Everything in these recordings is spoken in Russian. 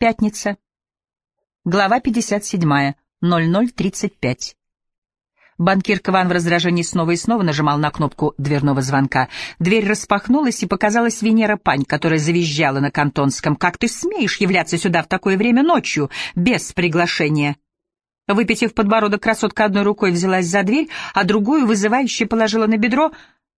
Пятница. Глава 57. 00.35. Банкир Кван в раздражении снова и снова нажимал на кнопку дверного звонка. Дверь распахнулась, и показалась Венера Пань, которая завизжала на кантонском. «Как ты смеешь являться сюда в такое время ночью, без приглашения?» Выпитив подбородок, красотка одной рукой взялась за дверь, а другую вызывающе положила на бедро.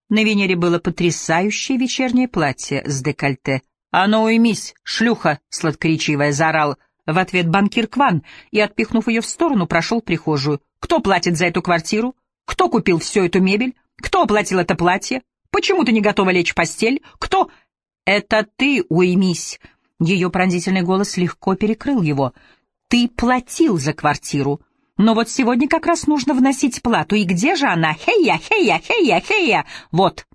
На Венере было потрясающее вечернее платье с декольте. «А ну уймись, шлюха!» — сладкоречивая заорал в ответ банкир Кван и, отпихнув ее в сторону, прошел в прихожую. «Кто платит за эту квартиру? Кто купил всю эту мебель? Кто оплатил это платье? Почему ты не готова лечь в постель? Кто...» «Это ты уймись!» Ее пронзительный голос легко перекрыл его. «Ты платил за квартиру!» Но вот сегодня как раз нужно вносить плату. И где же она? Хея, хея, хея, хея! Вот,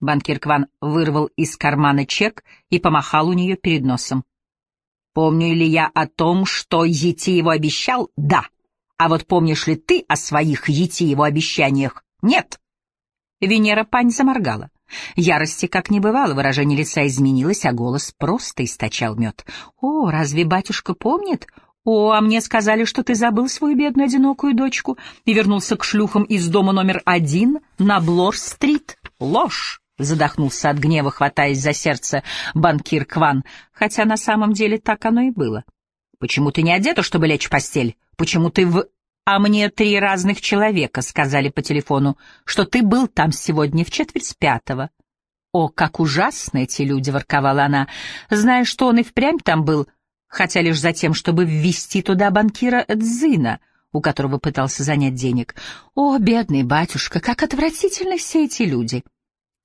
Банкир Кван вырвал из кармана чек и помахал у нее перед носом. «Помню ли я о том, что его обещал? Да. А вот помнишь ли ты о своих его обещаниях? Нет». Венера Пань заморгала. Ярости как не бывало, выражение лица изменилось, а голос просто источал мед. «О, разве батюшка помнит? О, а мне сказали, что ты забыл свою бедную одинокую дочку и вернулся к шлюхам из дома номер один на Блор-стрит. Ложь!» Задохнулся от гнева, хватаясь за сердце банкир Кван, хотя на самом деле так оно и было. «Почему ты не одета, чтобы лечь в постель? Почему ты в...» «А мне три разных человека сказали по телефону, что ты был там сегодня в четверть пятого». «О, как ужасно эти люди!» — ворковала она. «Зная, что он и впрямь там был, хотя лишь за тем, чтобы ввести туда банкира Дзина, у которого пытался занять денег. О, бедный батюшка, как отвратительны все эти люди!»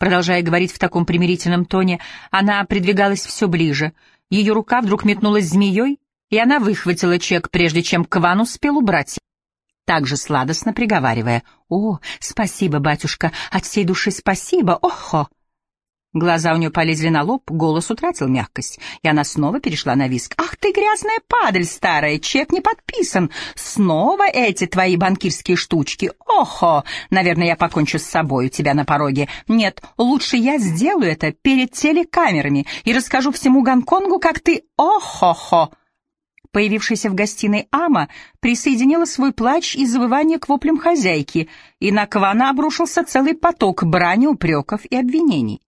Продолжая говорить в таком примирительном тоне, она придвигалась все ближе. Ее рука вдруг метнулась змеей, и она выхватила чек, прежде чем Кван успел убрать. Также сладостно приговаривая, «О, спасибо, батюшка, от всей души спасибо, охо!» Глаза у нее полезли на лоб, голос утратил мягкость, и она снова перешла на виск. «Ах ты, грязная падаль старая, чек не подписан! Снова эти твои банкирские штучки! Охо! Наверное, я покончу с собой у тебя на пороге. Нет, лучше я сделаю это перед телекамерами и расскажу всему Гонконгу, как ты... Охо-хо!» Появившаяся в гостиной Ама присоединила свой плач и завывание к воплям хозяйки, и на Квана обрушился целый поток брани, упреков и обвинений.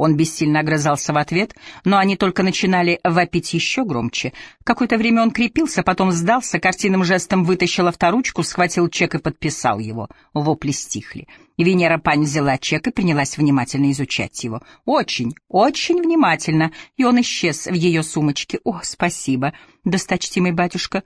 Он бессильно огрызался в ответ, но они только начинали вопить еще громче. Какое-то время он крепился, потом сдался, картинным жестом вытащил авторучку, схватил чек и подписал его. Вопли стихли. Венера Пань взяла чек и принялась внимательно изучать его. Очень, очень внимательно, и он исчез в ее сумочке. «О, спасибо, досточтимый батюшка!»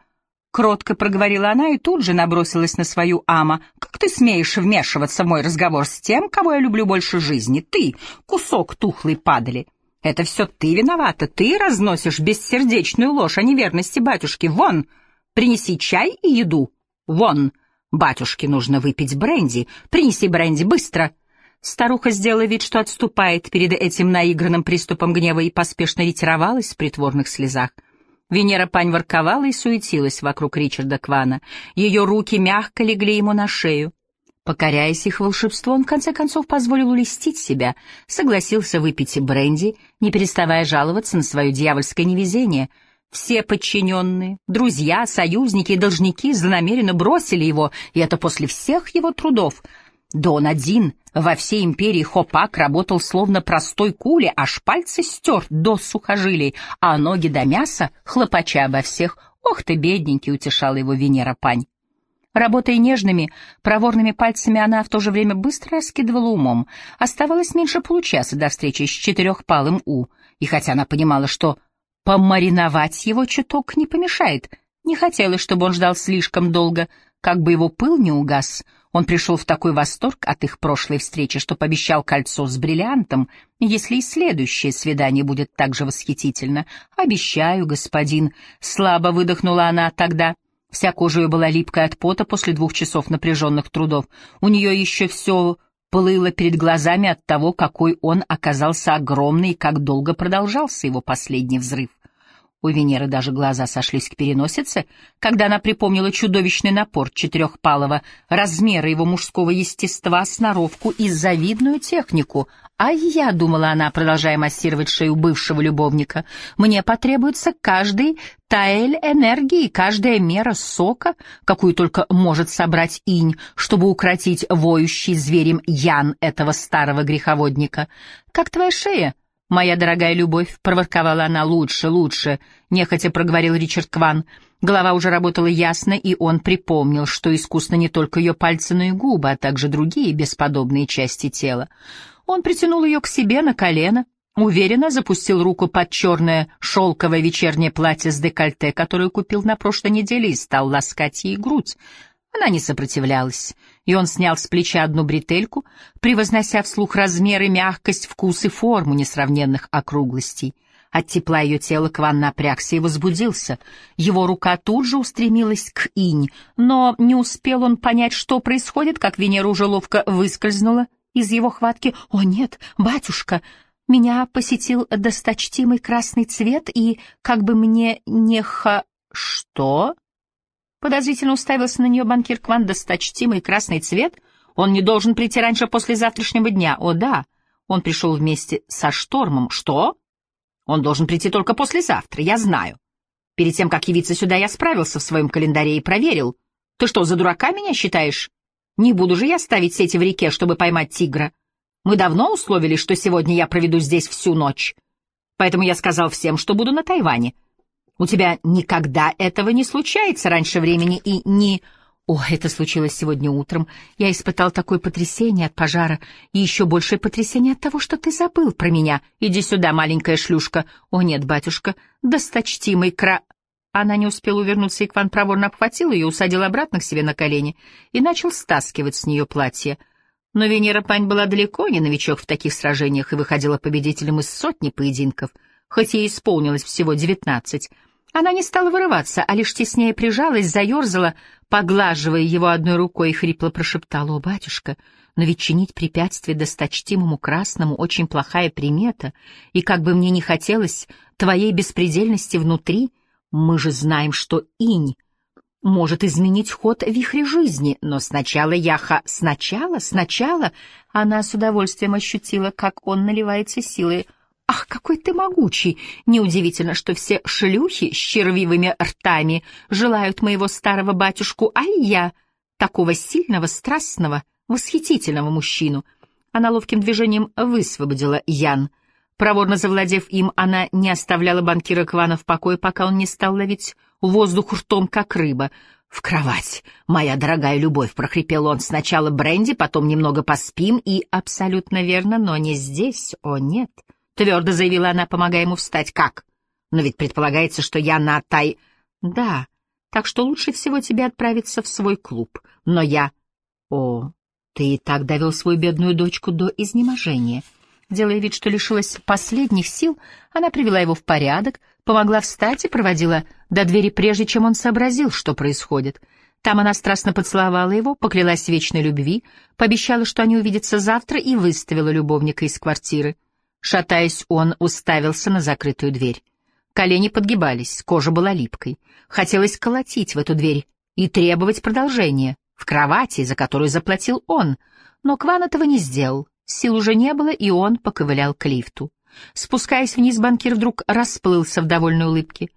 Кротко проговорила она и тут же набросилась на свою ама. «Как ты смеешь вмешиваться в мой разговор с тем, кого я люблю больше жизни? Ты, кусок тухлой падали. Это все ты виновата, ты разносишь бессердечную ложь о неверности батюшки. Вон, принеси чай и еду. Вон, батюшке нужно выпить бренди. Принеси бренди быстро». Старуха сделала вид, что отступает перед этим наигранным приступом гнева и поспешно ретировалась в притворных слезах. Венера Пань ворковала и суетилась вокруг Ричарда Квана. Ее руки мягко легли ему на шею. Покоряясь их волшебству, он в конце концов позволил улестить себя, согласился выпить бренди, не переставая жаловаться на свое дьявольское невезение. Все подчиненные, друзья, союзники и должники злонамеренно бросили его, и это после всех его трудов — да он один во всей империи Хопак работал словно простой кули, аж пальцы стер до сухожилий, а ноги до мяса, хлопача обо всех. Ох ты, бедненький, утешала его Венера Пань. Работая нежными, проворными пальцами, она в то же время быстро раскидывала умом. Оставалось меньше получаса до встречи с четырехпалым У, и хотя она понимала, что помариновать его чуток не помешает, не хотелось, чтобы он ждал слишком долго, как бы его пыл не угас — он пришел в такой восторг от их прошлой встречи, что пообещал кольцо с бриллиантом, если и следующее свидание будет так же восхитительно. «Обещаю, господин», — слабо выдохнула она тогда. Вся кожа ее была липкой от пота после двух часов напряженных трудов. У нее еще все плыло перед глазами от того, какой он оказался огромный и как долго продолжался его последний взрыв. У Венеры даже глаза сошлись к переносице, когда она припомнила чудовищный напор четырехпалого, размера его мужского естества, сноровку и завидную технику. «А я», — думала она, продолжая массировать шею бывшего любовника, — «мне потребуется каждый таэль энергии, каждая мера сока, какую только может собрать инь, чтобы укротить воющий зверем ян этого старого греховодника. Как твоя шея?» «Моя дорогая любовь», — проворковала она, — «лучше, лучше», — нехотя проговорил Ричард Кван. Голова уже работала ясно, и он припомнил, что искусно не только ее пальцы, но и губы, а также другие бесподобные части тела. Он притянул ее к себе на колено, уверенно запустил руку под черное шелковое вечернее платье с декольте, которое купил на прошлой неделе, и стал ласкать ей грудь. Она не сопротивлялась, и он снял с плеча одну бретельку, превознося вслух размеры, мягкость, вкус и форму несравненных округлостей. От тепла ее тела Кван напрягся и возбудился. Его рука тут же устремилась к инь, но не успел он понять, что происходит, как Венера уже ловко выскользнула из его хватки. «О нет, батюшка!» Меня посетил досточтимый красный цвет, и как бы мне не ха... Что? Подозрительно уставился на нее банкир Кван, досточтимый красный цвет. Он не должен прийти раньше послезавтрашнего дня. О, да. Он пришел вместе со штормом. Что? Он должен прийти только послезавтра, я знаю. Перед тем, как явиться сюда, я справился в своем календаре и проверил. Ты что, за дурака меня считаешь? Не буду же я ставить сети в реке, чтобы поймать тигра. Мы давно условились, что сегодня я проведу здесь всю ночь. Поэтому я сказал всем, что буду на Тайване. У тебя никогда этого не случается раньше времени и не... О, это случилось сегодня утром. Я испытал такое потрясение от пожара и еще большее потрясение от того, что ты забыл про меня. Иди сюда, маленькая шлюшка. О, нет, батюшка, досточтимый кра... Она не успела увернуться, и Кван проворно обхватил ее, усадил обратно к себе на колени и начал стаскивать с нее платье. Но Венера Пань была далеко не новичок в таких сражениях и выходила победителем из сотни поединков, хоть ей исполнилось всего девятнадцать — она не стала вырываться, а лишь теснее прижалась, заерзала, поглаживая его одной рукой, и хрипло прошептала, «О, батюшка, но ведь чинить препятствие досточтимому красному очень плохая примета, и как бы мне ни хотелось твоей беспредельности внутри, мы же знаем, что инь может изменить ход вихря жизни, но сначала Яха... Сначала, сначала! Она с удовольствием ощутила, как он наливается силой, Ах, какой ты могучий! Неудивительно, что все шлюхи с червивыми ртами желают моего старого батюшку, а я такого сильного, страстного, восхитительного мужчину. Она ловким движением высвободила Ян. Проворно завладев им, она не оставляла банкира Квана в покое, пока он не стал ловить воздух ртом, как рыба. «В кровать, моя дорогая любовь!» — прохрипел он. «Сначала бренди, потом немного поспим, и...» «Абсолютно верно, но не здесь, о нет!» — твердо заявила она, помогая ему встать. «Как? Но ведь предполагается, что я на Тай...» «Да, так что лучше всего тебе отправиться в свой клуб. Но я...» «О, ты и так довел свою бедную дочку до изнеможения». Делая вид, что лишилась последних сил, она привела его в порядок, помогла встать и проводила до двери, прежде чем он сообразил, что происходит. Там она страстно поцеловала его, поклялась вечной любви, пообещала, что они увидятся завтра, и выставила любовника из квартиры. Шатаясь, он уставился на закрытую дверь. Колени подгибались, кожа была липкой. Хотелось колотить в эту дверь и требовать продолжения, в кровати, за которую заплатил он. Но Кван этого не сделал. Сил уже не было, и он поковылял к лифту. Спускаясь вниз, банкир вдруг расплылся в довольной улыбке.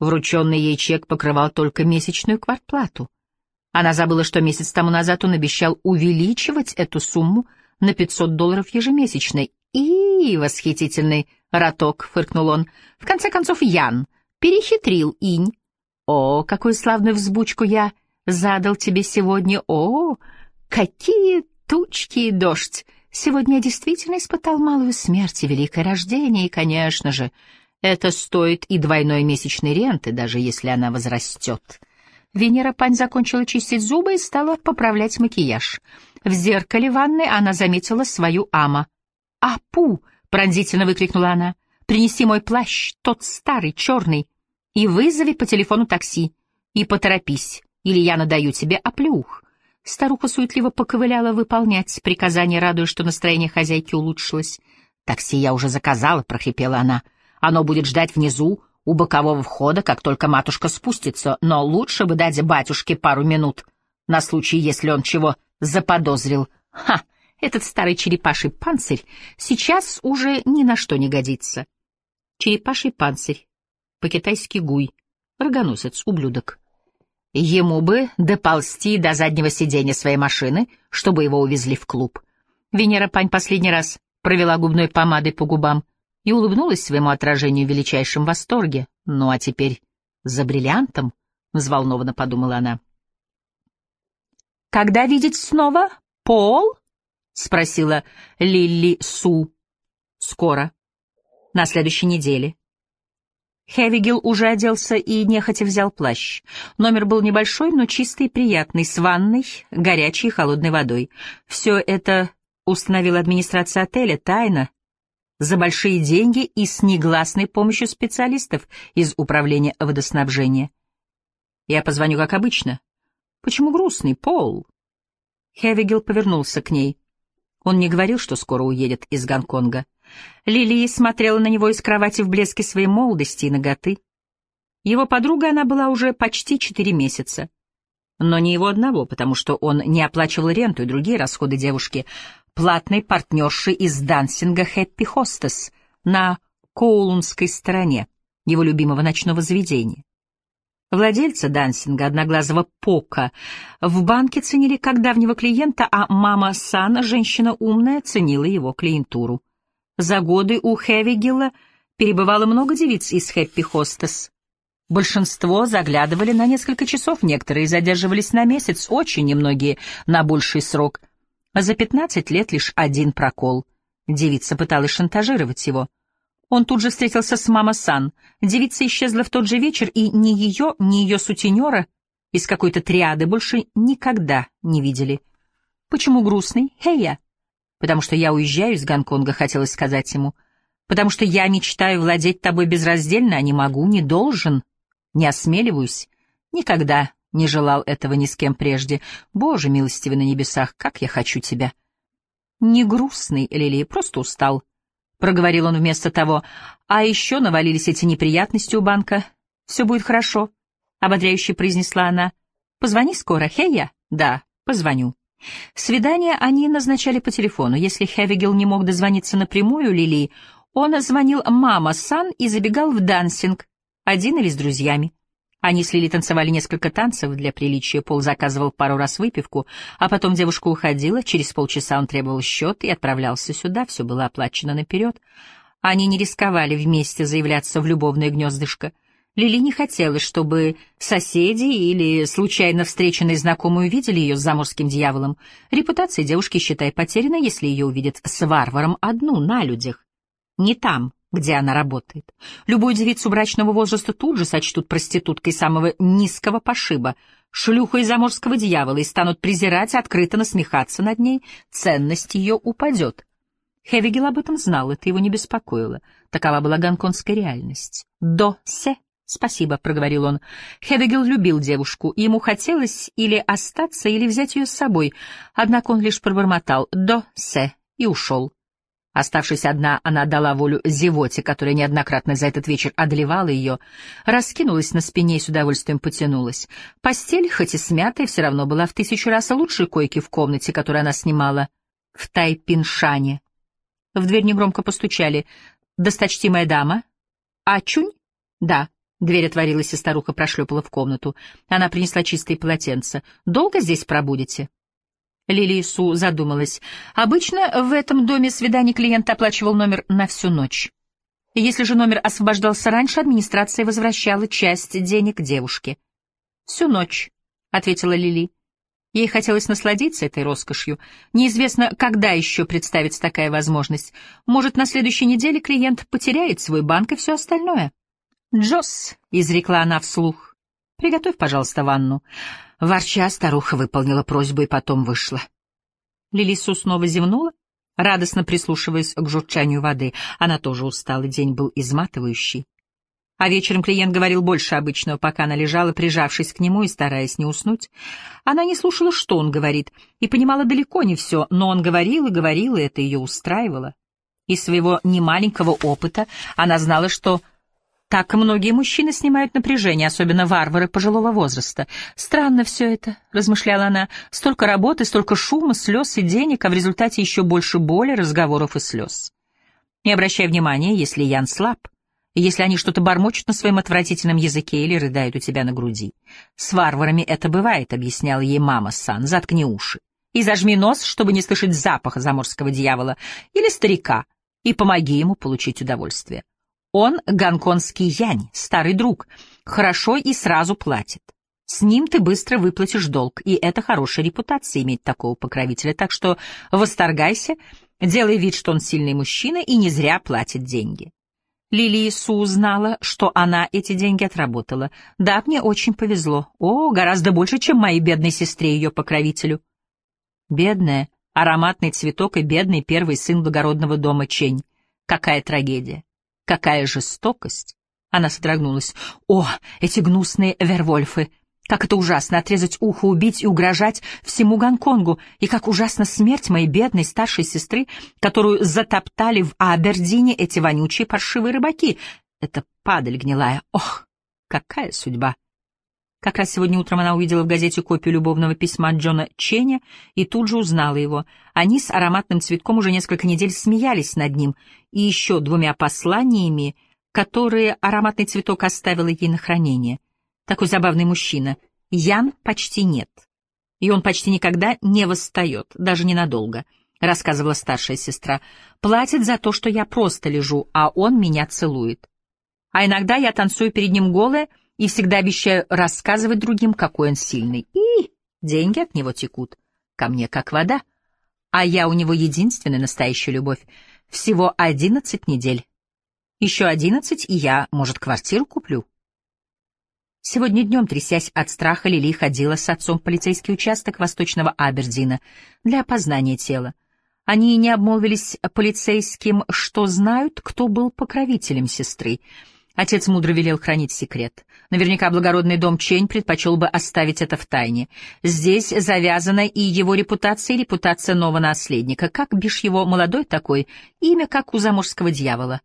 Врученный ей чек покрывал только месячную квартплату. Она забыла, что месяц тому назад он обещал увеличивать эту сумму на 500 долларов ежемесячно, и восхитительный роток, фыркнул он. В конце концов, Ян перехитрил инь. О, какую славную взбучку я задал тебе сегодня. О, какие тучки и дождь. Сегодня я действительно испытал малую смерть и великое рождение, и, конечно же, это стоит и двойной месячной ренты, даже если она возрастет. Венера Пань закончила чистить зубы и стала поправлять макияж. В зеркале ванной она заметила свою ама. «Апу!» — пронзительно выкрикнула она. «Принеси мой плащ, тот старый, черный, и вызови по телефону такси. И поторопись, или я надаю тебе оплюх». Старуха суетливо поковыляла выполнять приказание, радуясь, что настроение хозяйки улучшилось. «Такси я уже заказала», — прохрипела она. «Оно будет ждать внизу, у бокового входа, как только матушка спустится, но лучше бы дать батюшке пару минут, на случай, если он чего заподозрил. Ха! Этот старый черепаший панцирь сейчас уже ни на что не годится. Черепаший панцирь. По-китайски гуй. Рогоносец, ублюдок. Ему бы доползти до заднего сиденья своей машины, чтобы его увезли в клуб. Венера Пань последний раз провела губной помадой по губам и улыбнулась своему отражению в величайшем восторге. Ну а теперь за бриллиантом, — взволнованно подумала она. «Когда видеть снова? Пол?» — спросила Лили Су. «Скоро. На следующей неделе. Хевигил уже оделся и нехотя взял плащ. Номер был небольшой, но чистый и приятный, с ванной, горячей и холодной водой. Все это установила администрация отеля, тайно, за большие деньги и с негласной помощью специалистов из управления водоснабжения. Я позвоню, как обычно. Почему грустный, Пол? Хевигил повернулся к ней. Он не говорил, что скоро уедет из Гонконга. Лилия смотрела на него из кровати в блеске своей молодости и ноготы. Его подруга она была уже почти четыре месяца. Но не его одного, потому что он не оплачивал ренту и другие расходы девушки, платной партнерши из дансинга «Хэппи Хостес» на Коулунской стороне, его любимого ночного заведения. Владельца дансинга, одноглазого Пока, в банке ценили как давнего клиента, а мама Сана, женщина умная, ценила его клиентуру. За годы у Хевигила перебывало много девиц из Хэппи Хостес. Большинство заглядывали на несколько часов, некоторые задерживались на месяц, очень немногие на больший срок. За пятнадцать лет лишь один прокол. Девица пыталась шантажировать его. Он тут же встретился с мама Сан. Девица исчезла в тот же вечер, и ни ее, ни ее сутенера из какой-то триады больше никогда не видели. Почему грустный? Хея потому что я уезжаю из Гонконга, хотелось сказать ему, потому что я мечтаю владеть тобой безраздельно, а не могу, не должен, не осмеливаюсь, никогда не желал этого ни с кем прежде. Боже, милостивый на небесах, как я хочу тебя. Не грустный, Лили, просто устал, — проговорил он вместо того. А еще навалились эти неприятности у банка. Все будет хорошо, — ободряюще произнесла она. Позвони скоро, Хея? Да, позвоню. Свидания они назначали по телефону. Если Хевигел не мог дозвониться напрямую Лили, он звонил мама Сан и забегал в дансинг, один или с друзьями. Они с Лили танцевали несколько танцев для приличия, Пол заказывал пару раз выпивку, а потом девушка уходила, через полчаса он требовал счет и отправлялся сюда, все было оплачено наперед. Они не рисковали вместе заявляться в любовное гнездышко — Лили не хотела, чтобы соседи или случайно встреченные знакомые увидели ее с заморским дьяволом. Репутация девушки, считай, потеряна, если ее увидят с варваром одну на людях. Не там, где она работает. Любую девицу брачного возраста тут же сочтут проституткой самого низкого пошиба, шлюхой заморского дьявола и станут презирать, открыто насмехаться над ней, ценность ее упадет. Хевигел об этом знал, это его не беспокоило. Такова была гонконгская реальность. До-се «Спасибо», — проговорил он. Хедегел любил девушку, и ему хотелось или остаться, или взять ее с собой, однако он лишь пробормотал «до се» и ушел. Оставшись одна, она дала волю зевоте, которая неоднократно за этот вечер одолевала ее, раскинулась на спине и с удовольствием потянулась. Постель, хоть и смятая, все равно была в тысячу раз лучше койки в комнате, которую она снимала в Тайпиншане. В дверь негромко постучали. «Досточтимая дама?» «Ачунь?» «Да». Дверь отворилась, и старуха прошлепала в комнату. Она принесла чистые полотенца. «Долго здесь пробудете?» Лилия Су задумалась. Обычно в этом доме свиданий клиент оплачивал номер на всю ночь. Если же номер освобождался раньше, администрация возвращала часть денег девушке. «Всю ночь», — ответила Лили. Ей хотелось насладиться этой роскошью. Неизвестно, когда еще представится такая возможность. Может, на следующей неделе клиент потеряет свой банк и все остальное. «Джосс», — изрекла она вслух, — «приготовь, пожалуйста, ванну». Ворча, старуха выполнила просьбу и потом вышла. Лилису снова зевнула, радостно прислушиваясь к журчанию воды. Она тоже устала, день был изматывающий. А вечером клиент говорил больше обычного, пока она лежала, прижавшись к нему и стараясь не уснуть. Она не слушала, что он говорит, и понимала далеко не все, но он говорил и говорил, и это ее устраивало. Из своего немаленького опыта она знала, что Так многие мужчины снимают напряжение, особенно варвары пожилого возраста. Странно все это, размышляла она. Столько работы, столько шума, слез и денег, а в результате еще больше боли, разговоров и слез. Не обращай внимания, если Ян слаб, если они что-то бормочут на своем отвратительном языке или рыдают у тебя на груди. С варварами это бывает, объясняла ей мама Сан. Заткни уши и зажми нос, чтобы не слышать запаха заморского дьявола или старика, и помоги ему получить удовольствие. Он гонконгский янь, старый друг, хорошо и сразу платит. С ним ты быстро выплатишь долг, и это хорошая репутация иметь такого покровителя, так что восторгайся, делай вид, что он сильный мужчина и не зря платит деньги. Лилии Су узнала, что она эти деньги отработала. Да, мне очень повезло. О, гораздо больше, чем моей бедной сестре ее покровителю. Бедная, ароматный цветок и бедный первый сын благородного дома Чень. Какая трагедия. Какая жестокость! Она содрогнулась. О, эти гнусные вервольфы! Как это ужасно — отрезать ухо, убить и угрожать всему Гонконгу, и как ужасна смерть моей бедной старшей сестры, которую затоптали в Абердине эти вонючие паршивые рыбаки. Это падаль гнилая. Ох, какая судьба! Как раз сегодня утром она увидела в газете копию любовного письма Джона Ченя и тут же узнала его. Они с ароматным цветком уже несколько недель смеялись над ним и еще двумя посланиями, которые ароматный цветок оставила ей на хранение. Такой забавный мужчина. Ян почти нет. И он почти никогда не восстает, даже ненадолго, — рассказывала старшая сестра. Платит за то, что я просто лежу, а он меня целует. А иногда я танцую перед ним голая — и всегда обещаю рассказывать другим, какой он сильный. И деньги от него текут. Ко мне как вода. А я у него единственная настоящая любовь. Всего одиннадцать недель. Еще одиннадцать, и я, может, квартиру куплю. Сегодня днем, трясясь от страха, Лили ходила с отцом в полицейский участок Восточного Абердина для опознания тела. Они не обмолвились полицейским, что знают, кто был покровителем сестры — Отец мудро велел хранить секрет. Наверняка благородный дом Чень предпочел бы оставить это в тайне. Здесь завязана и его репутация, и репутация нового наследника. Как бишь его молодой такой, имя как у заморского дьявола.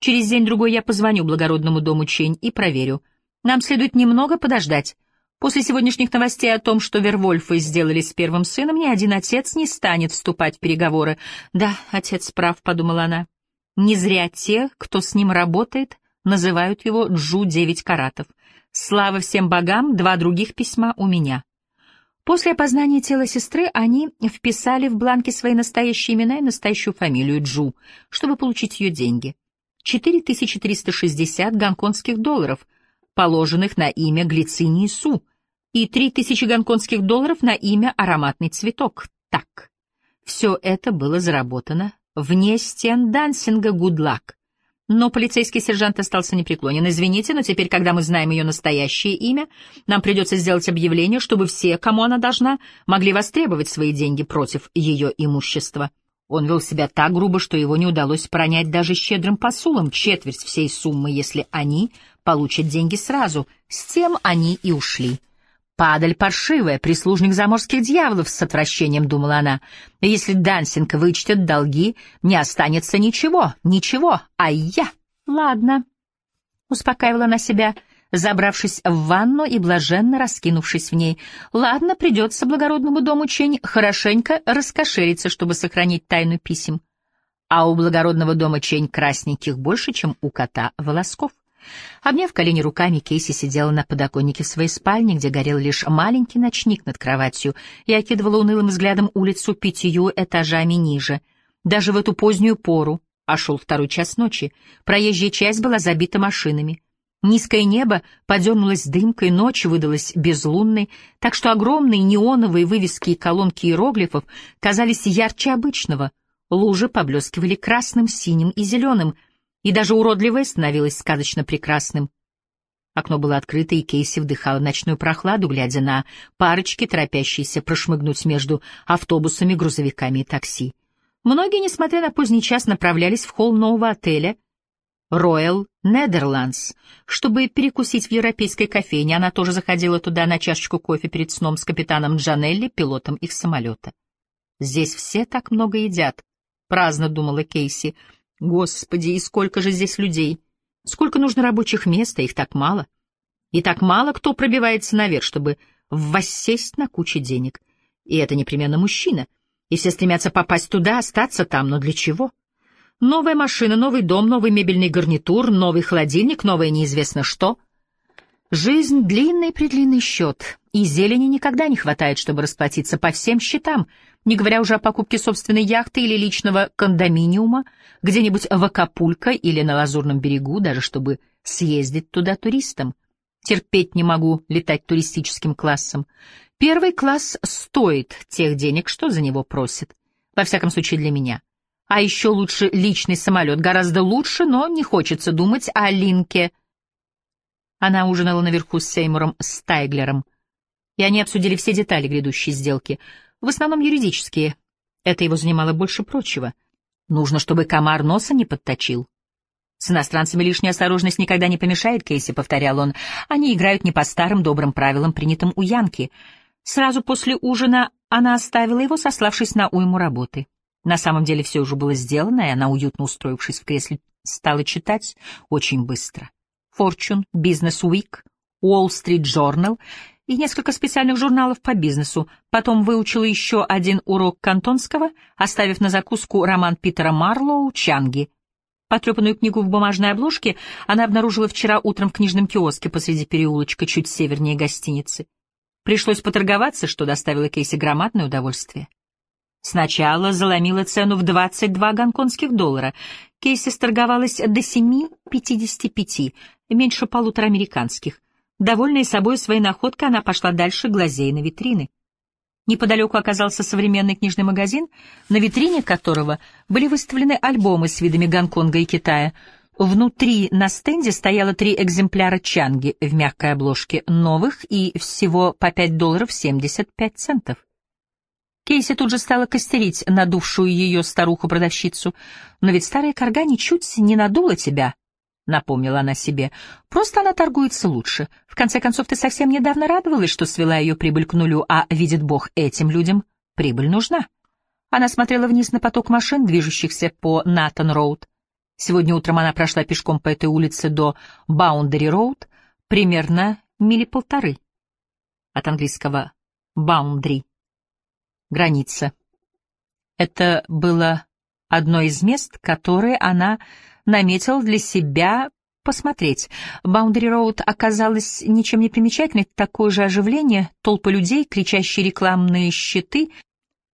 Через день-другой я позвоню благородному дому Чень и проверю. Нам следует немного подождать. После сегодняшних новостей о том, что Вервольфы сделали с первым сыном, ни один отец не станет вступать в переговоры. Да, отец прав, — подумала она. Не зря те, кто с ним работает, называют его Джу девять каратов. Слава всем богам, два других письма у меня. После опознания тела сестры они вписали в бланки свои настоящие имена и настоящую фамилию Джу, чтобы получить ее деньги. 4360 гонконгских долларов, положенных на имя Глицинии Су, и 3000 гонконгских долларов на имя Ароматный цветок. Так. Все это было заработано вне стен дансинга «Гудлак», но полицейский сержант остался непреклонен. «Извините, но теперь, когда мы знаем ее настоящее имя, нам придется сделать объявление, чтобы все, кому она должна, могли востребовать свои деньги против ее имущества». Он вел себя так грубо, что его не удалось пронять даже щедрым посулом четверть всей суммы, если они получат деньги сразу. С тем они и ушли. Падаль паршивая, прислужник заморских дьяволов, с отвращением думала она. Если Дансинг вычтет долги, не останется ничего, ничего, а я... Ладно, успокаивала она себя, забравшись в ванну и блаженно раскинувшись в ней. Ладно, придется благородному дому Чень хорошенько раскошелиться, чтобы сохранить тайну писем. А у благородного дома Чень красненьких больше, чем у кота волосков. Обняв колени руками, Кейси сидела на подоконнике своей спальни, где горел лишь маленький ночник над кроватью, и окидывала унылым взглядом улицу пятью этажами ниже. Даже в эту позднюю пору, а шел второй час ночи, проезжая часть была забита машинами. Низкое небо подернулось дымкой, ночь выдалась безлунной, так что огромные неоновые вывески и колонки иероглифов казались ярче обычного. Лужи поблескивали красным, синим и зеленым — и даже уродливое становилось сказочно прекрасным. Окно было открыто, и Кейси вдыхала ночную прохладу, глядя на парочки, торопящиеся прошмыгнуть между автобусами, грузовиками и такси. Многие, несмотря на поздний час, направлялись в холл нового отеля Royal Netherlands, чтобы перекусить в европейской кофейне. Она тоже заходила туда на чашечку кофе перед сном с капитаном Джанелли, пилотом их самолета. «Здесь все так много едят», — праздно думала Кейси, — Господи, и сколько же здесь людей! Сколько нужно рабочих мест, а их так мало. И так мало кто пробивается наверх, чтобы воссесть на куче денег. И это непременно мужчина. И все стремятся попасть туда, остаться там, но для чего? Новая машина, новый дом, новый мебельный гарнитур, новый холодильник, новое неизвестно что. Жизнь — длинный-предлинный счет, и зелени никогда не хватает, чтобы расплатиться по всем счетам, не говоря уже о покупке собственной яхты или личного кондоминиума где-нибудь в Акапулько или на Лазурном берегу, даже чтобы съездить туда туристам. Терпеть не могу летать туристическим классом. Первый класс стоит тех денег, что за него просят. Во всяком случае для меня. А еще лучше личный самолет. Гораздо лучше, но не хочется думать о Линке. Она ужинала наверху с Сеймуром Стайглером. И они обсудили все детали грядущей сделки. В основном юридические. Это его занимало больше прочего. Нужно, чтобы комар носа не подточил. «С иностранцами лишняя осторожность никогда не помешает, Кейси», — повторял он. «Они играют не по старым добрым правилам, принятым у Янки». Сразу после ужина она оставила его, сославшись на уйму работы. На самом деле все уже было сделано, и она, уютно устроившись в кресле, стала читать очень быстро. Fortune, Business Week, Wall Street Journal и несколько специальных журналов по бизнесу. Потом выучила еще один урок кантонского, оставив на закуску роман Питера Марлоу «Чанги», Потрепанную книгу в бумажной обложке она обнаружила вчера утром в книжном киоске посреди переулочка, чуть севернее гостиницы. Пришлось поторговаться, что доставило Кейси громадное удовольствие. Сначала заломила цену в 22 гонконгских доллара. Кейси сторговалась до 7,55, меньше полутора американских. Довольная собой своей находкой, она пошла дальше, глазея на витрины. Неподалеку оказался современный книжный магазин, на витрине которого были выставлены альбомы с видами Гонконга и Китая. Внутри на стенде стояло три экземпляра чанги в мягкой обложке, новых и всего по 5 долларов 75 центов. Кейси тут же стала костерить надувшую ее старуху-продавщицу. «Но ведь старая карга ничуть не надула тебя», — напомнила она себе. «Просто она торгуется лучше. В конце концов, ты совсем недавно радовалась, что свела ее прибыль к нулю, а, видит Бог, этим людям прибыль нужна». Она смотрела вниз на поток машин, движущихся по Натан-Роуд. Сегодня утром она прошла пешком по этой улице до Баундери-Роуд, примерно мили полторы. От английского «boundary» — граница. Это было одно из мест, которые она наметила для себя посмотреть. Баундери-роуд оказалась ничем не примечательной, такое же оживление, толпы людей, кричащие рекламные щиты.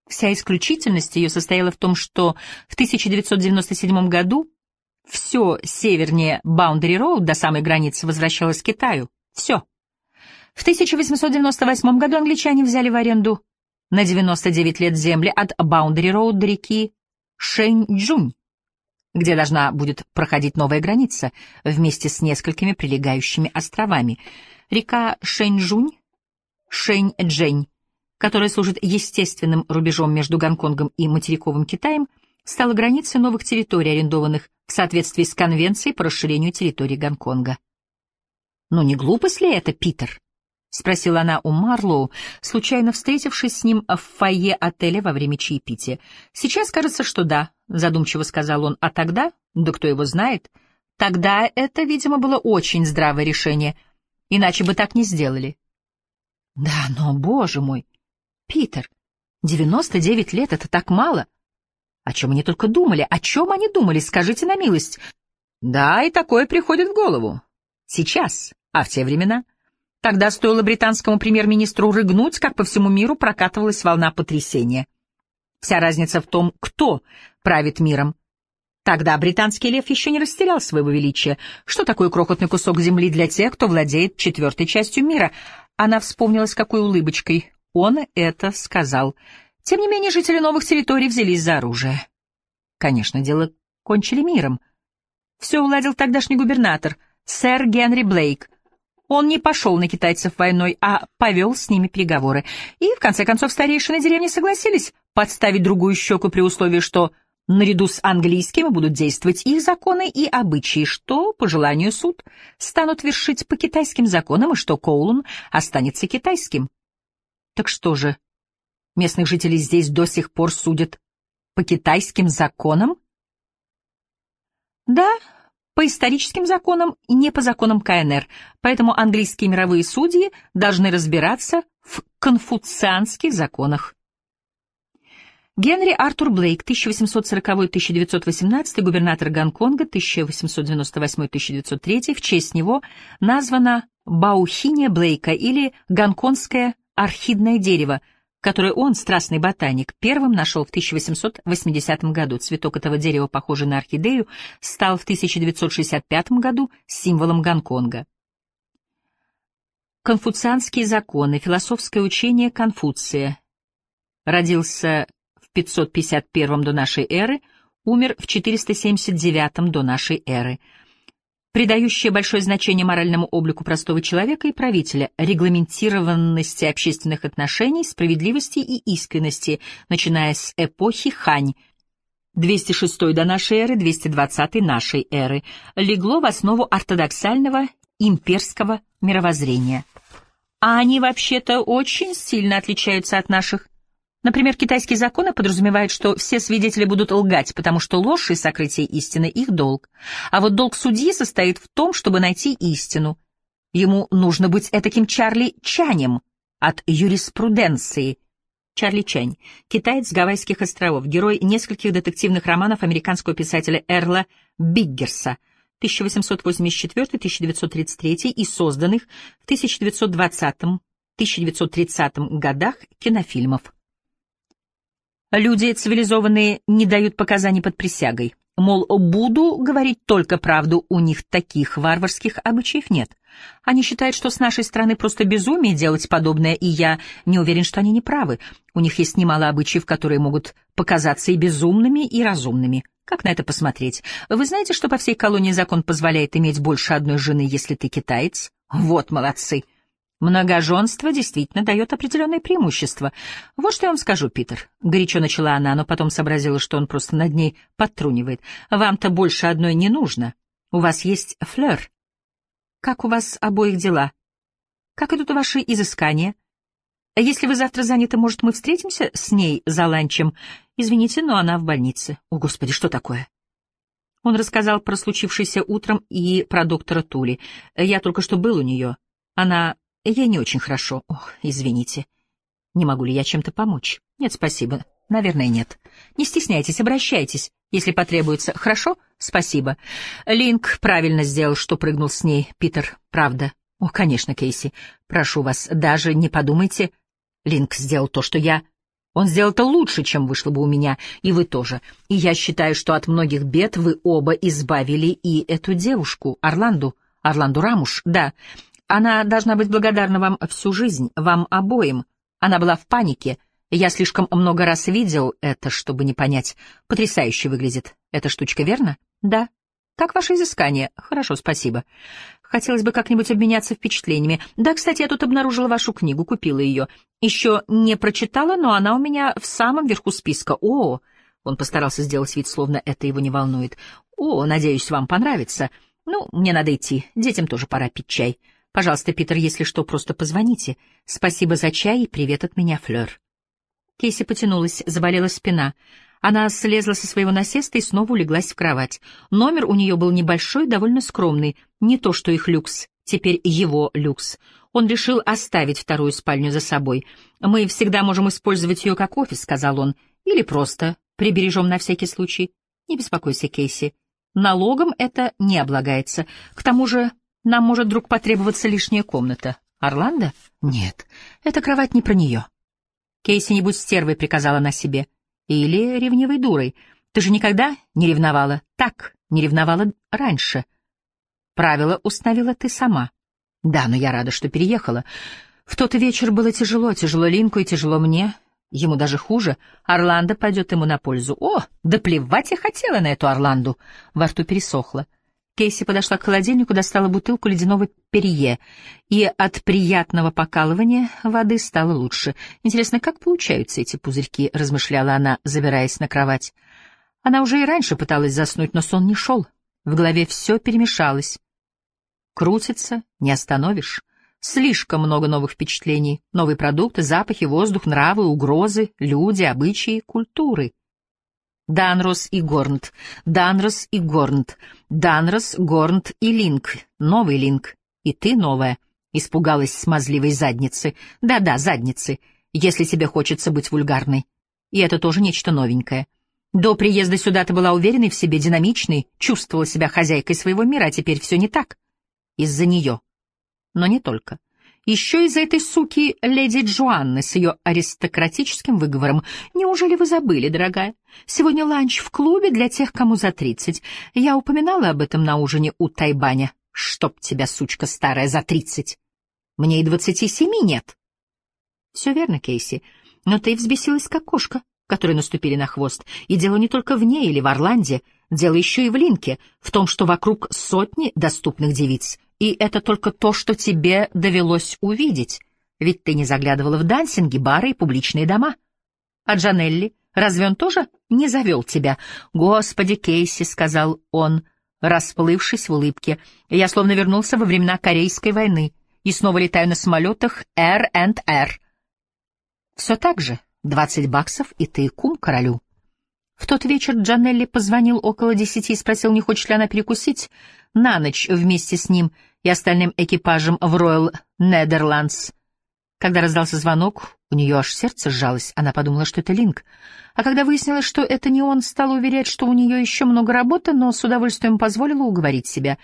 Вся исключительность ее состояла в том, что в 1997 году все севернее Баундери-роуд до самой границы возвращалось к Китаю. Все. В 1898 году англичане взяли в аренду на 99 лет земли от Баундери-роуд до реки Шэньчжунь где должна будет проходить новая граница вместе с несколькими прилегающими островами. Река Шэньчжунь, Шэньчжэнь, которая служит естественным рубежом между Гонконгом и материковым Китаем, стала границей новых территорий, арендованных в соответствии с Конвенцией по расширению территории Гонконга. Но не глупость ли это, Питер? — спросила она у Марлоу, случайно встретившись с ним в фойе отеля во время чаепития. «Сейчас кажется, что да», — задумчиво сказал он. «А тогда? Да кто его знает? Тогда это, видимо, было очень здравое решение. Иначе бы так не сделали». «Да, но, боже мой, Питер, девяносто девять лет — это так мало. О чем они только думали? О чем они думали, скажите на милость?» «Да, и такое приходит в голову. Сейчас, а в те времена...» Тогда стоило британскому премьер-министру рыгнуть, как по всему миру прокатывалась волна потрясения. Вся разница в том, кто правит миром. Тогда британский лев еще не растерял своего величия. Что такое крохотный кусок земли для тех, кто владеет четвертой частью мира? Она вспомнила, с какой улыбочкой он это сказал. Тем не менее, жители новых территорий взялись за оружие. Конечно, дело кончили миром. Все уладил тогдашний губернатор, сэр Генри Блейк — он не пошел на китайцев войной, а повел с ними переговоры. И, в конце концов, старейшины деревни согласились подставить другую щеку при условии, что наряду с английскими будут действовать их законы и обычаи, что, по желанию суд, станут вершить по китайским законам, и что Коулун останется китайским. Так что же, местных жителей здесь до сих пор судят по китайским законам? Да, по историческим законам не по законам КНР, поэтому английские мировые судьи должны разбираться в конфуцианских законах. Генри Артур Блейк, 1840-1918, губернатор Гонконга, 1898-1903, в честь него названа Баухиния Блейка или гонконгское орхидное дерево, которое он, страстный ботаник, первым нашел в 1880 году. Цветок этого дерева, похожий на орхидею, стал в 1965 году символом Гонконга. Конфуцианские законы, философское учение Конфуция. Родился 551 до нашей эры, умер в 479 до нашей эры. Придающее большое значение моральному облику простого человека и правителя, регламентированности общественных отношений, справедливости и искренности, начиная с эпохи Хань, 206 до нашей эры, 220 нашей эры, легло в основу ортодоксального имперского мировоззрения. А они вообще-то очень сильно отличаются от наших. Например, китайские законы подразумевают, что все свидетели будут лгать, потому что ложь и сокрытие истины — их долг. А вот долг судьи состоит в том, чтобы найти истину. Ему нужно быть этаким Чарли Чанем от юриспруденции. Чарли Чань, китаец с Гавайских островов, герой нескольких детективных романов американского писателя Эрла Биггерса 1884-1933 и созданных в 1920-1930 годах кинофильмов. Люди цивилизованные не дают показаний под присягой. Мол, буду говорить только правду, у них таких варварских обычаев нет. Они считают, что с нашей стороны просто безумие делать подобное, и я не уверен, что они не правы. У них есть немало обычаев, которые могут показаться и безумными, и разумными. Как на это посмотреть? Вы знаете, что по всей колонии закон позволяет иметь больше одной жены, если ты китаец? Вот молодцы. Многоженство действительно дает определенное преимущество. Вот что я вам скажу, Питер. Горячо начала она, но потом сообразила, что он просто над ней подтрунивает. Вам-то больше одной не нужно. У вас есть флёр. Как у вас обоих дела? Как идут ваши изыскания? Если вы завтра заняты, может, мы встретимся с ней за ланчем? Извините, но она в больнице. О, Господи, что такое? Он рассказал про случившееся утром и про доктора Тули. Я только что был у нее. Она я не очень хорошо. Ох, извините. Не могу ли я чем-то помочь? Нет, спасибо. Наверное, нет. Не стесняйтесь, обращайтесь, если потребуется. Хорошо? Спасибо. Линк правильно сделал, что прыгнул с ней. Питер, правда. О, конечно, Кейси. Прошу вас, даже не подумайте. Линк сделал то, что я... Он сделал это лучше, чем вышло бы у меня, и вы тоже. И я считаю, что от многих бед вы оба избавили и эту девушку, Орланду. Орланду Рамуш, да. Она должна быть благодарна вам всю жизнь, вам обоим. Она была в панике. Я слишком много раз видел это, чтобы не понять. Потрясающе выглядит эта штучка, верно? Да. Как ваше изыскание? Хорошо, спасибо. Хотелось бы как-нибудь обменяться впечатлениями. Да, кстати, я тут обнаружила вашу книгу, купила ее. Еще не прочитала, но она у меня в самом верху списка. О, он постарался сделать вид, словно это его не волнует. О, надеюсь, вам понравится. Ну, мне надо идти. Детям тоже пора пить чай. Пожалуйста, Питер, если что, просто позвоните. Спасибо за чай и привет от меня, Флёр. Кейси потянулась, заболела спина. Она слезла со своего насеста и снова улеглась в кровать. Номер у нее был небольшой, довольно скромный. Не то, что их люкс, теперь его люкс. Он решил оставить вторую спальню за собой. «Мы всегда можем использовать ее как офис», — сказал он. «Или просто прибережем на всякий случай. Не беспокойся, Кейси. Налогом это не облагается. К тому же нам может вдруг потребоваться лишняя комната. Орландо? Нет, эта кровать не про нее. Кейси, не будь стервой, приказала она себе. Или ревнивой дурой. Ты же никогда не ревновала. Так, не ревновала раньше. Правила установила ты сама. Да, но я рада, что переехала. В тот вечер было тяжело, тяжело Линку и тяжело мне. Ему даже хуже. Орландо пойдет ему на пользу. О, да плевать я хотела на эту Орланду. Во рту пересохло. Кейси подошла к холодильнику, достала бутылку ледяного перье, и от приятного покалывания воды стало лучше. Интересно, как получаются эти пузырьки, размышляла она, забираясь на кровать. Она уже и раньше пыталась заснуть, но сон не шел. В голове все перемешалось. Крутится, не остановишь. Слишком много новых впечатлений, новые продукты, запахи, воздух, нравы, угрозы, люди, обычаи, культуры. Данрос и Горнт, Данрос и Горнт, Данрос, Горнт и Линк, новый Линк, и ты новая. Испугалась смазливой задницы. Да-да, задницы, если тебе хочется быть вульгарной. И это тоже нечто новенькое. До приезда сюда ты была уверенной в себе, динамичной, чувствовала себя хозяйкой своего мира, а теперь все не так. Из-за нее. Но не только. Еще из-за этой суки леди Джоанны с ее аристократическим выговором. Неужели вы забыли, дорогая? Сегодня ланч в клубе для тех, кому за тридцать. Я упоминала об этом на ужине у Тайбаня. Чтоб тебя, сучка старая, за тридцать. Мне и двадцати семи нет. Все верно, Кейси, но ты взбесилась как кошка, которые наступили на хвост. И дело не только в ней или в Орланде, дело еще и в Линке, в том, что вокруг сотни доступных девиц — и это только то, что тебе довелось увидеть, ведь ты не заглядывала в дансинги, бары и публичные дома. А Джанелли, разве он тоже не завел тебя? Господи, Кейси, — сказал он, расплывшись в улыбке, — я словно вернулся во времена Корейской войны и снова летаю на самолетах R&R. Все так же, двадцать баксов, и ты кум королю. В тот вечер Джанелли позвонил около десяти и спросил, не хочет ли она перекусить на ночь вместе с ним и остальным экипажем в Роyal Netherlands. Когда раздался звонок, у нее аж сердце сжалось, она подумала, что это Линк. А когда выяснилось, что это не он, стала уверять, что у нее еще много работы, но с удовольствием позволила уговорить себя.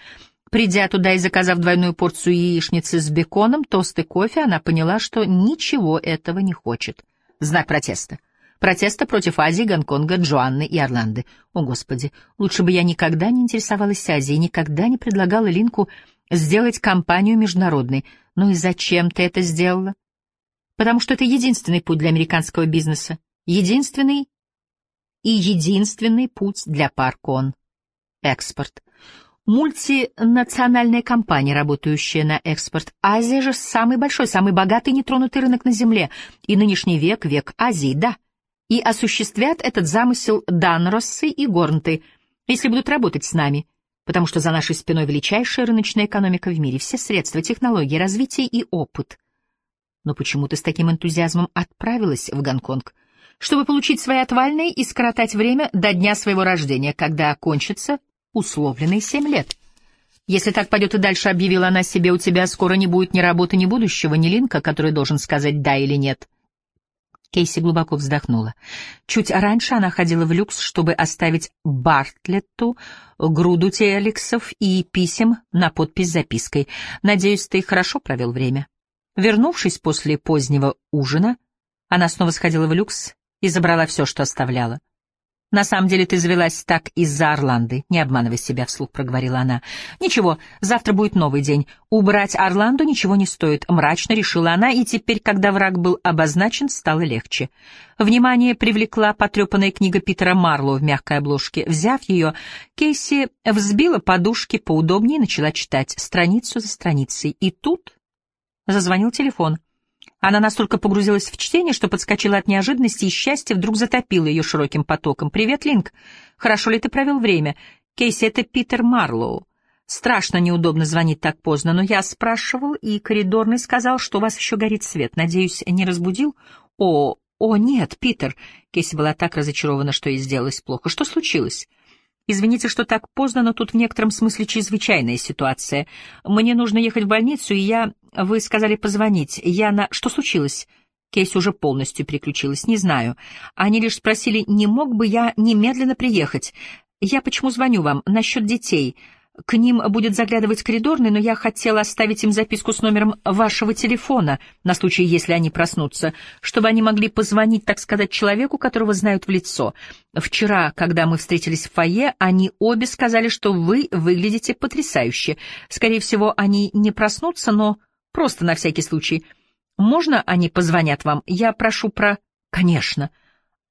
Придя туда и заказав двойную порцию яичницы с беконом, тост и кофе, она поняла, что ничего этого не хочет. Знак протеста протеста против Азии, Гонконга, Джоанны и Орланды. О, Господи, лучше бы я никогда не интересовалась Азией, никогда не предлагала Линку сделать компанию международной. Ну и зачем ты это сделала? Потому что это единственный путь для американского бизнеса. Единственный и единственный путь для Паркон. Экспорт. Мультинациональная компания, работающая на экспорт. Азия же самый большой, самый богатый нетронутый рынок на Земле. И нынешний век — век Азии, да и осуществят этот замысел Данроссы и Горнты, если будут работать с нами, потому что за нашей спиной величайшая рыночная экономика в мире, все средства, технологии, развитие и опыт. Но почему ты с таким энтузиазмом отправилась в Гонконг? Чтобы получить свои отвальные и скоротать время до дня своего рождения, когда окончится условленные семь лет. Если так пойдет и дальше, объявила она себе, у тебя скоро не будет ни работы, ни будущего, ни Линка, который должен сказать «да» или «нет». Кейси глубоко вздохнула. Чуть раньше она ходила в люкс, чтобы оставить Бартлетту груду телексов и писем на подпись с запиской. «Надеюсь, ты хорошо провел время». Вернувшись после позднего ужина, она снова сходила в люкс и забрала все, что оставляла. «На самом деле ты завелась так из-за Орланды. Не обманывай себя», — вслух проговорила она. «Ничего, завтра будет новый день. Убрать Орланду ничего не стоит», — мрачно решила она, и теперь, когда враг был обозначен, стало легче. Внимание привлекла потрепанная книга Питера Марлоу в мягкой обложке. Взяв ее, Кейси взбила подушки поудобнее и начала читать страницу за страницей. И тут зазвонил телефон — она настолько погрузилась в чтение, что подскочила от неожиданности, и счастье вдруг затопило ее широким потоком. «Привет, Линк. Хорошо ли ты провел время? Кейси, это Питер Марлоу. Страшно неудобно звонить так поздно, но я спрашивал, и коридорный сказал, что у вас еще горит свет. Надеюсь, не разбудил? О, о, нет, Питер. Кейси была так разочарована, что ей сделалось плохо. Что случилось? Извините, что так поздно, но тут в некотором смысле чрезвычайная ситуация. Мне нужно ехать в больницу, и я... Вы сказали позвонить. Я на... Что случилось? Кейси уже полностью переключилась. Не знаю. Они лишь спросили, не мог бы я немедленно приехать. Я почему звоню вам? Насчет детей. К ним будет заглядывать коридорный, но я хотела оставить им записку с номером вашего телефона, на случай, если они проснутся, чтобы они могли позвонить, так сказать, человеку, которого знают в лицо. Вчера, когда мы встретились в фойе, они обе сказали, что вы выглядите потрясающе. Скорее всего, они не проснутся, но просто на всякий случай. Можно они позвонят вам? Я прошу про... Конечно.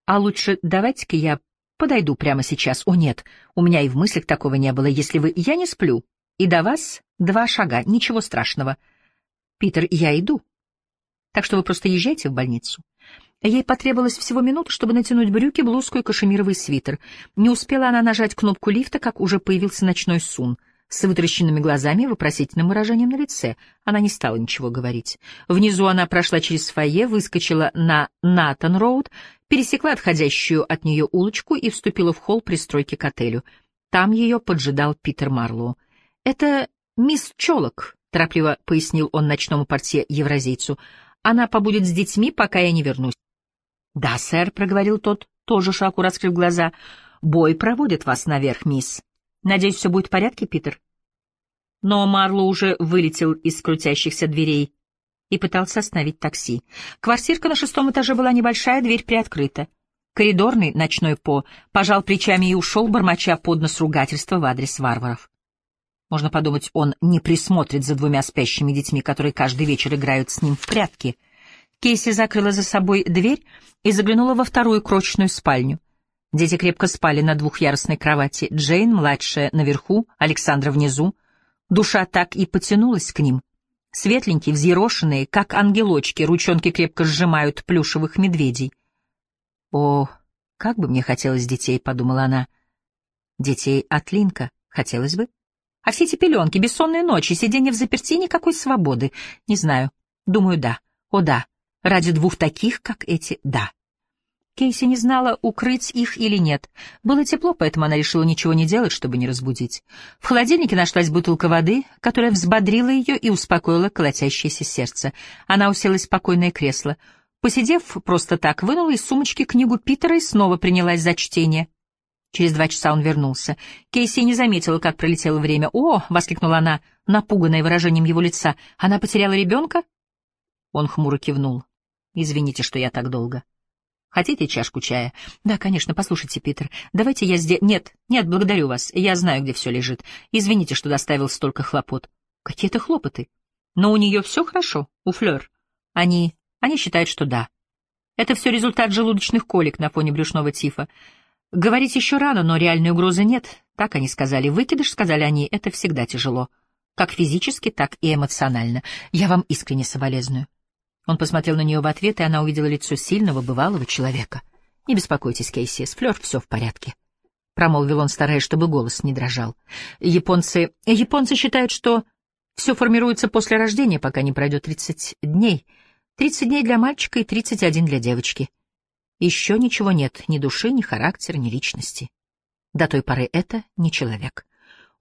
А лучше давайте-ка я Подойду прямо сейчас. О, нет, у меня и в мыслях такого не было. Если вы... Я не сплю. И до вас два шага. Ничего страшного. Питер, я иду. Так что вы просто езжайте в больницу. Ей потребовалось всего минута, чтобы натянуть брюки, блузку и кашемировый свитер. Не успела она нажать кнопку лифта, как уже появился ночной сун. С вытаращенными глазами и вопросительным выражением на лице. Она не стала ничего говорить. Внизу она прошла через фойе, выскочила на Натан-Роуд, пересекла отходящую от нее улочку и вступила в холл пристройки к отелю. Там ее поджидал Питер Марлоу. «Это мисс Чолок», — торопливо пояснил он ночному портье евразийцу. «Она побудет с детьми, пока я не вернусь». «Да, сэр», — проговорил тот, тоже широко раскрыв глаза. «Бой проводит вас наверх, мисс. Надеюсь, все будет в порядке, Питер?» Но Марло уже вылетел из крутящихся дверей и пытался остановить такси. Квартирка на шестом этаже была небольшая, дверь приоткрыта. Коридорный, ночной По, пожал плечами и ушел, бормоча под нос ругательства в адрес варваров. Можно подумать, он не присмотрит за двумя спящими детьми, которые каждый вечер играют с ним в прятки. Кейси закрыла за собой дверь и заглянула во вторую крошечную спальню. Дети крепко спали на двухъярусной кровати. Джейн, младшая, наверху, Александра внизу. Душа так и потянулась к ним. Светленькие, взъерошенные, как ангелочки, ручонки крепко сжимают плюшевых медведей. «О, как бы мне хотелось детей», — подумала она. «Детей от Линка. Хотелось бы?» А все эти пеленки, бессонные ночи, сиденье в заперти, никакой свободы. Не знаю. Думаю, да. О, да. Ради двух таких, как эти, да. Кейси не знала, укрыть их или нет. Было тепло, поэтому она решила ничего не делать, чтобы не разбудить. В холодильнике нашлась бутылка воды, которая взбодрила ее и успокоила колотящееся сердце. Она уселась в спокойное кресло. Посидев просто так, вынула из сумочки книгу Питера и снова принялась за чтение. Через два часа он вернулся. Кейси не заметила, как пролетело время. «О!» — воскликнула она, напуганная выражением его лица. «Она потеряла ребенка?» Он хмуро кивнул. «Извините, что я так долго». «Хотите чашку чая?» «Да, конечно. Послушайте, Питер, давайте я здесь...» «Нет, нет, благодарю вас. Я знаю, где все лежит. Извините, что доставил столько хлопот». «Какие-то хлопоты?» «Но у нее все хорошо, у Флёр. Они... они считают, что да. Это все результат желудочных колик на фоне брюшного тифа. Говорить еще рано, но реальной угрозы нет. Так они сказали. Выкидыш, сказали они, это всегда тяжело. Как физически, так и эмоционально. Я вам искренне соболезную. Он посмотрел на нее в ответ, и она увидела лицо сильного, бывалого человека. «Не беспокойтесь, Кейси, с Флёр все в порядке», — промолвил он, стараясь, чтобы голос не дрожал. «Японцы... Японцы считают, что все формируется после рождения, пока не пройдет тридцать дней. Тридцать дней для мальчика и тридцать один для девочки. Еще ничего нет, ни души, ни характера, ни личности. До той поры это не человек.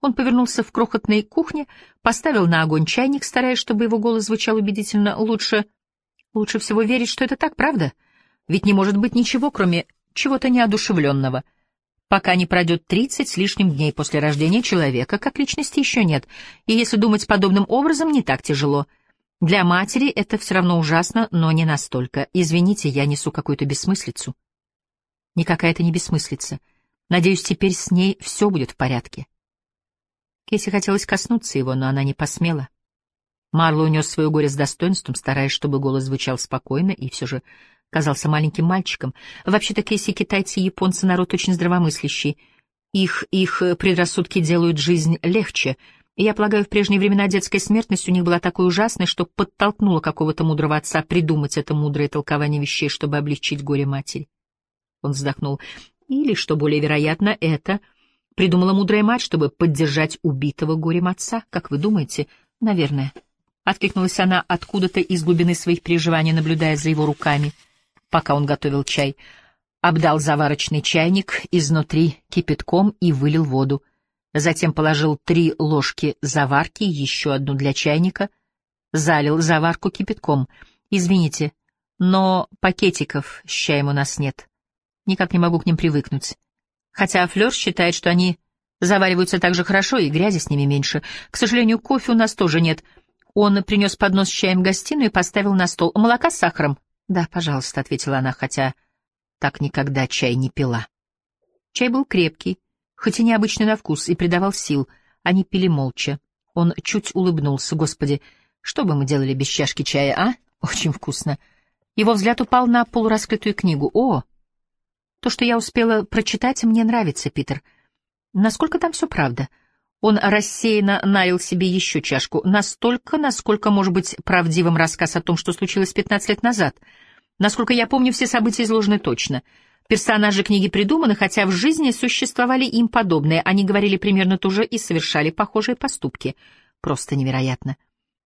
Он повернулся в крохотной кухне, поставил на огонь чайник, стараясь, чтобы его голос звучал убедительно. Лучше... Лучше всего верить, что это так, правда? Ведь не может быть ничего, кроме чего-то неодушевленного. Пока не пройдет тридцать с лишним дней после рождения человека, как личности еще нет. И если думать подобным образом, не так тяжело — для матери это все равно ужасно, но не настолько. Извините, я несу какую-то бессмыслицу. Никакая это не бессмыслица. Надеюсь, теперь с ней все будет в порядке. Кейси хотелось коснуться его, но она не посмела. Марло унес свое горе с достоинством, стараясь, чтобы голос звучал спокойно и все же казался маленьким мальчиком. Вообще-то Кейси китайцы и японцы народ очень здравомыслящий. Их, их предрассудки делают жизнь легче — я полагаю, в прежние времена детская смертность у них была такой ужасной, что подтолкнула какого-то мудрого отца придумать это мудрое толкование вещей, чтобы облегчить горе матери. Он вздохнул. Или, что более вероятно, это придумала мудрая мать, чтобы поддержать убитого горем отца. Как вы думаете? Наверное. Откликнулась она откуда-то из глубины своих переживаний, наблюдая за его руками, пока он готовил чай. Обдал заварочный чайник изнутри кипятком и вылил воду. Затем положил три ложки заварки, еще одну для чайника, залил заварку кипятком. Извините, но пакетиков с чаем у нас нет. Никак не могу к ним привыкнуть. Хотя Флёр считает, что они завариваются так же хорошо и грязи с ними меньше. К сожалению, кофе у нас тоже нет. Он принес поднос с чаем в гостиную и поставил на стол. Молока с сахаром? Да, пожалуйста, ответила она, хотя так никогда чай не пила. Чай был крепкий, хоть и необычный на вкус, и придавал сил. Они пили молча. Он чуть улыбнулся. Господи, что бы мы делали без чашки чая, а? Очень вкусно. Его взгляд упал на полураскрытую книгу. О! То, что я успела прочитать, мне нравится, Питер. Насколько там все правда? Он рассеянно налил себе еще чашку. Настолько, насколько может быть правдивым рассказ о том, что случилось 15 лет назад. Насколько я помню, все события изложены точно — Персонажи книги придуманы, хотя в жизни существовали им подобные. Они говорили примерно то же и совершали похожие поступки. Просто невероятно.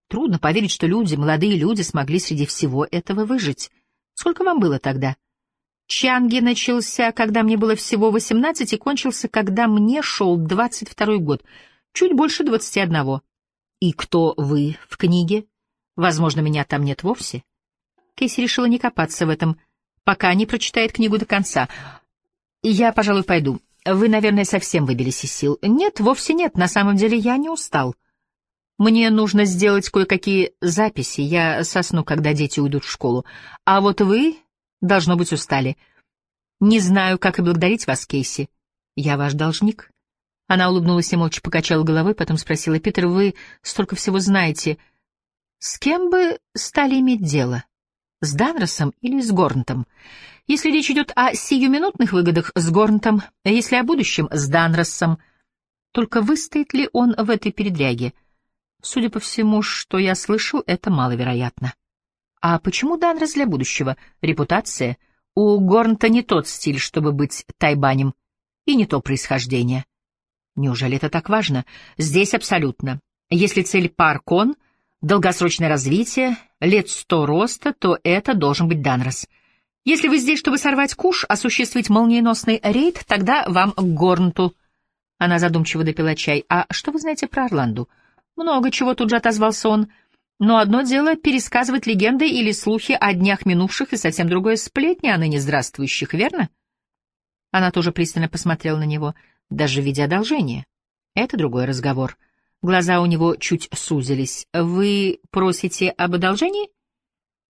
Трудно поверить, что люди, молодые люди, смогли среди всего этого выжить. Сколько вам было тогда? Чанги начался, когда мне было всего 18, и кончился, когда мне шел 22 год, чуть больше 21. И кто вы в книге? Возможно, меня там нет вовсе. Кейси решила не копаться в этом пока не прочитает книгу до конца. Я, пожалуй, пойду. Вы, наверное, совсем выбились из сил. Нет, вовсе нет. На самом деле я не устал. Мне нужно сделать кое-какие записи. Я сосну, когда дети уйдут в школу. А вот вы, должно быть, устали. Не знаю, как и благодарить вас, Кейси. Я ваш должник. Она улыбнулась и молча покачала головой, потом спросила, «Питер, вы столько всего знаете. С кем бы стали иметь дело?» С Данросом или с Горнтом? Если речь идет о сиюминутных выгодах с Горнтом, а если о будущем с Данросом, только выстоит ли он в этой передряге? Судя по всему, что я слышал, это маловероятно. А почему Данрос для будущего? Репутация? У Горнта не тот стиль, чтобы быть тайбанем, и не то происхождение. Неужели это так важно? Здесь абсолютно. Если цель Паркон — долгосрочное развитие, лет сто роста, то это должен быть Данрос. Если вы здесь, чтобы сорвать куш, осуществить молниеносный рейд, тогда вам к Горнту. Она задумчиво допила чай. А что вы знаете про Орланду? Много чего тут же отозвался он. Но одно дело пересказывать легенды или слухи о днях минувших, и совсем другое — сплетни о ныне здравствующих, верно? Она тоже пристально посмотрела на него, даже в виде. Это другой разговор. Глаза у него чуть сузились. «Вы просите об одолжении?»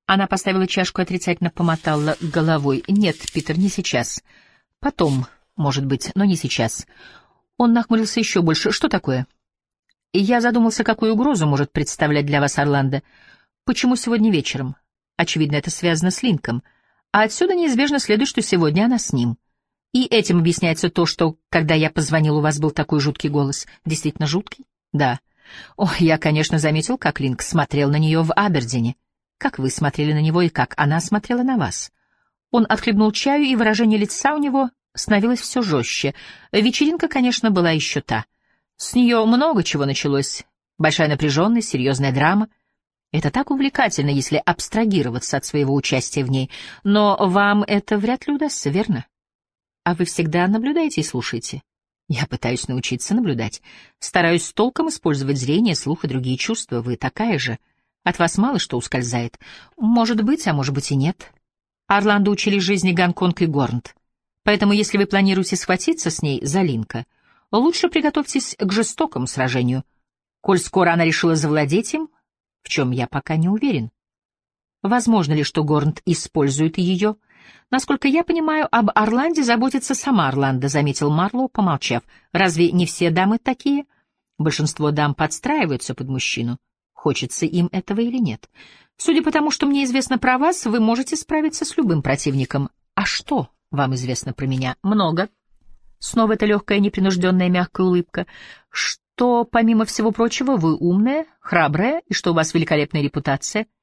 Она поставила чашку и отрицательно помотала головой. «Нет, Питер, не сейчас. Потом, может быть, но не сейчас». Он нахмурился еще больше. «Что такое?» «Я задумался, какую угрозу может представлять для вас Орландо. Почему сегодня вечером?» Очевидно, это связано с Линком. А отсюда неизбежно следует, что сегодня она с ним. И этим объясняется то, что, когда я позвонил, у вас был такой жуткий голос. Действительно жуткий? Да. О, я, конечно, заметил, как Линк смотрел на нее в Абердине. Как вы смотрели на него и как она смотрела на вас. Он отхлебнул чаю, и выражение лица у него становилось все жестче. Вечеринка, конечно, была еще та. С нее много чего началось. Большая напряженность, серьезная драма. Это так увлекательно, если абстрагироваться от своего участия в ней. Но вам это вряд ли удастся, верно? А вы всегда наблюдаете и слушаете. Я пытаюсь научиться наблюдать. Стараюсь толком использовать зрение, слух и другие чувства. Вы такая же. От вас мало что ускользает. Может быть, а может быть и нет. Орландо учили жизни Гонконг и Горнт. Поэтому, если вы планируете схватиться с ней за Линка, лучше приготовьтесь к жестокому сражению. Коль скоро она решила завладеть им, в чем я пока не уверен. Возможно ли, что Горнт использует ее, Насколько я понимаю, об Орланде заботится сама Орландо, заметил Марлоу, помолчав. Разве не все дамы такие? Большинство дам подстраиваются под мужчину. Хочется им этого или нет. Судя по тому, что мне известно про вас, вы можете справиться с любым противником. А что вам известно про меня? Много. Снова эта легкая, непринужденная, мягкая улыбка. Что, помимо всего прочего, вы умная, храбрая, и что у вас великолепная репутация —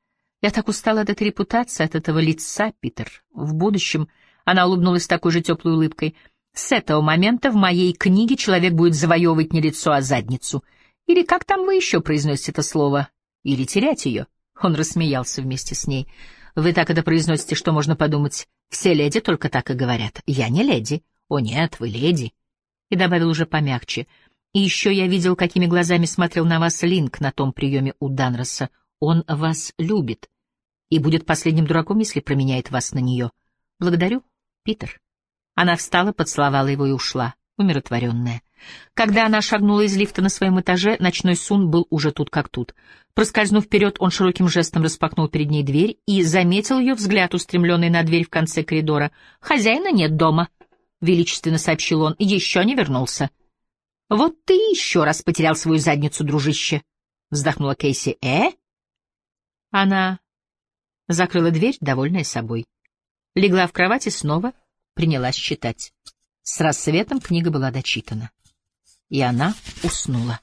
я так устала от этой репутации, от этого лица, Питер. В будущем она улыбнулась такой же теплой улыбкой. С этого момента в моей книге человек будет завоевывать не лицо, а задницу. Или как там вы еще произносите это слово? Или терять ее? Он рассмеялся вместе с ней. Вы так это произносите, что можно подумать. Все леди только так и говорят. Я не леди. О нет, вы леди. И добавил уже помягче. И еще я видел, какими глазами смотрел на вас Линк на том приеме у Данроса. Он вас любит и будет последним дураком, если променяет вас на нее. Благодарю, Питер. Она встала, поцеловала его и ушла, умиротворенная. Когда она шагнула из лифта на своем этаже, ночной сун был уже тут как тут. Проскользнув вперед, он широким жестом распахнул перед ней дверь и заметил ее взгляд, устремленный на дверь в конце коридора. «Хозяина нет дома», — величественно сообщил он, — «еще не вернулся». «Вот ты еще раз потерял свою задницу, дружище», — вздохнула Кейси. «Э?» Она закрыла дверь, довольная собой. Легла в кровать и снова принялась читать. С рассветом книга была дочитана. И она уснула.